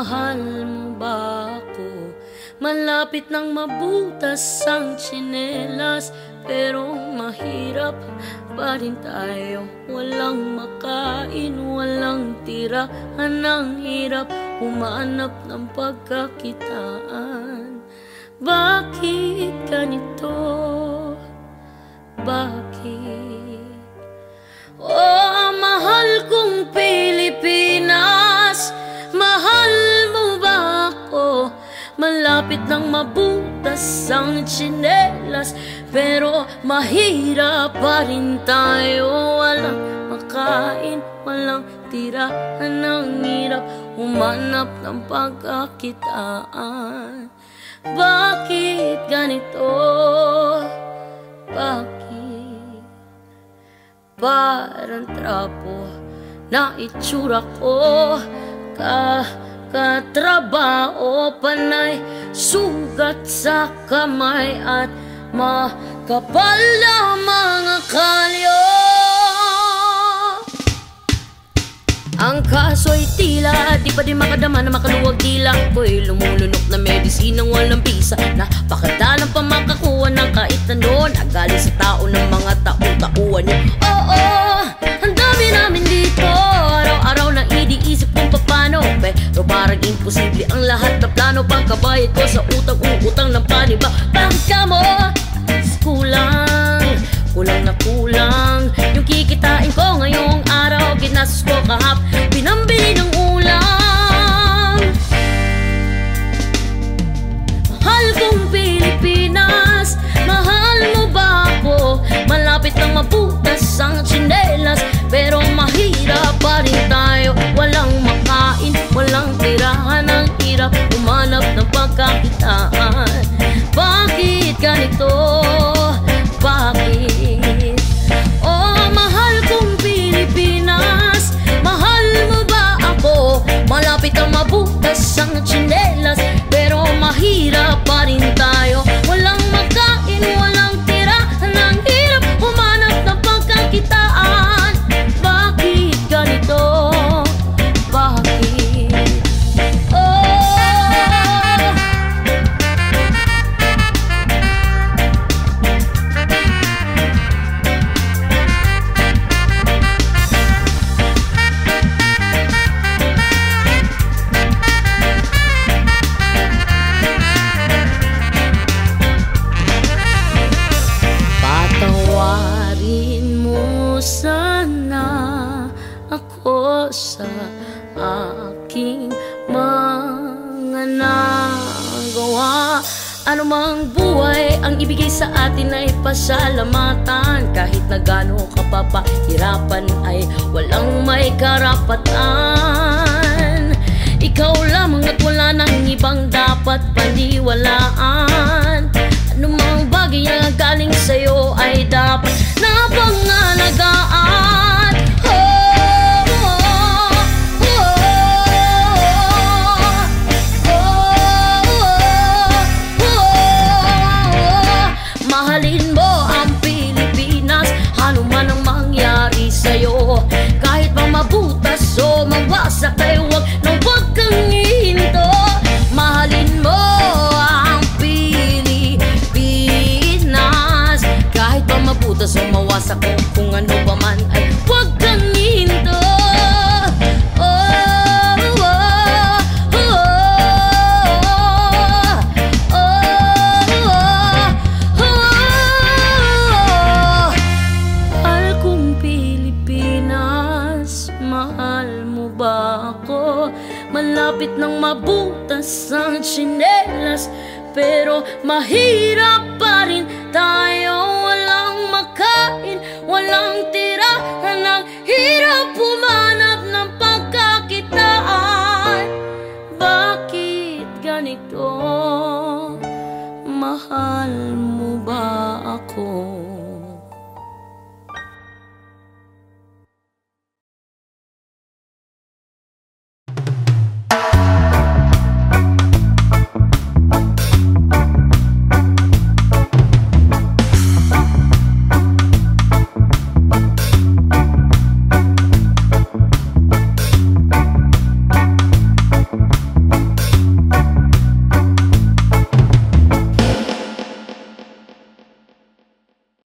mahal mo ba ako? Malapit nang mabutas ang tsinelas Pero mahirap pa rin tayo Walang makain, walang tirahan ng hirap Humanap ng pagkakitaan Malapit nang mabutas ang tsinelas Pero mahirap pa rin tayo Walang makain, walang tirahan Ang hirap humanap ng pagkakitaan Bakit ganito? Bakit? Parang trapo na itsura ko Ka katrabaho panay Sugat sa kamay at makapal na mga kalyo. Ang kaso'y tila Di pa din makadama na makaluwag dila Ko'y lumulunok na medisinang walang bisa Napakadalang pa makakuha ng kahit ano Nagaling sa tao ng mga taong-tauan niyo Oo, imposible ang lahat na plano Pagkabayad ko sa utang-uutang ng paniba Bakit ka mo? Kulang, kulang na kulang Yung kikitain ko ngayong araw sa aking mga nagawa. Ano mang buhay ang ibigay sa atin ay pasalamatan. Kahit na gaano ka papahirapan ay walang may karapatan Mahalin mo ang Pilipinas? Ano man ang mangyari sa'yo Malapit nang mabutas ang tsinelas Pero mahirap pa rin tayo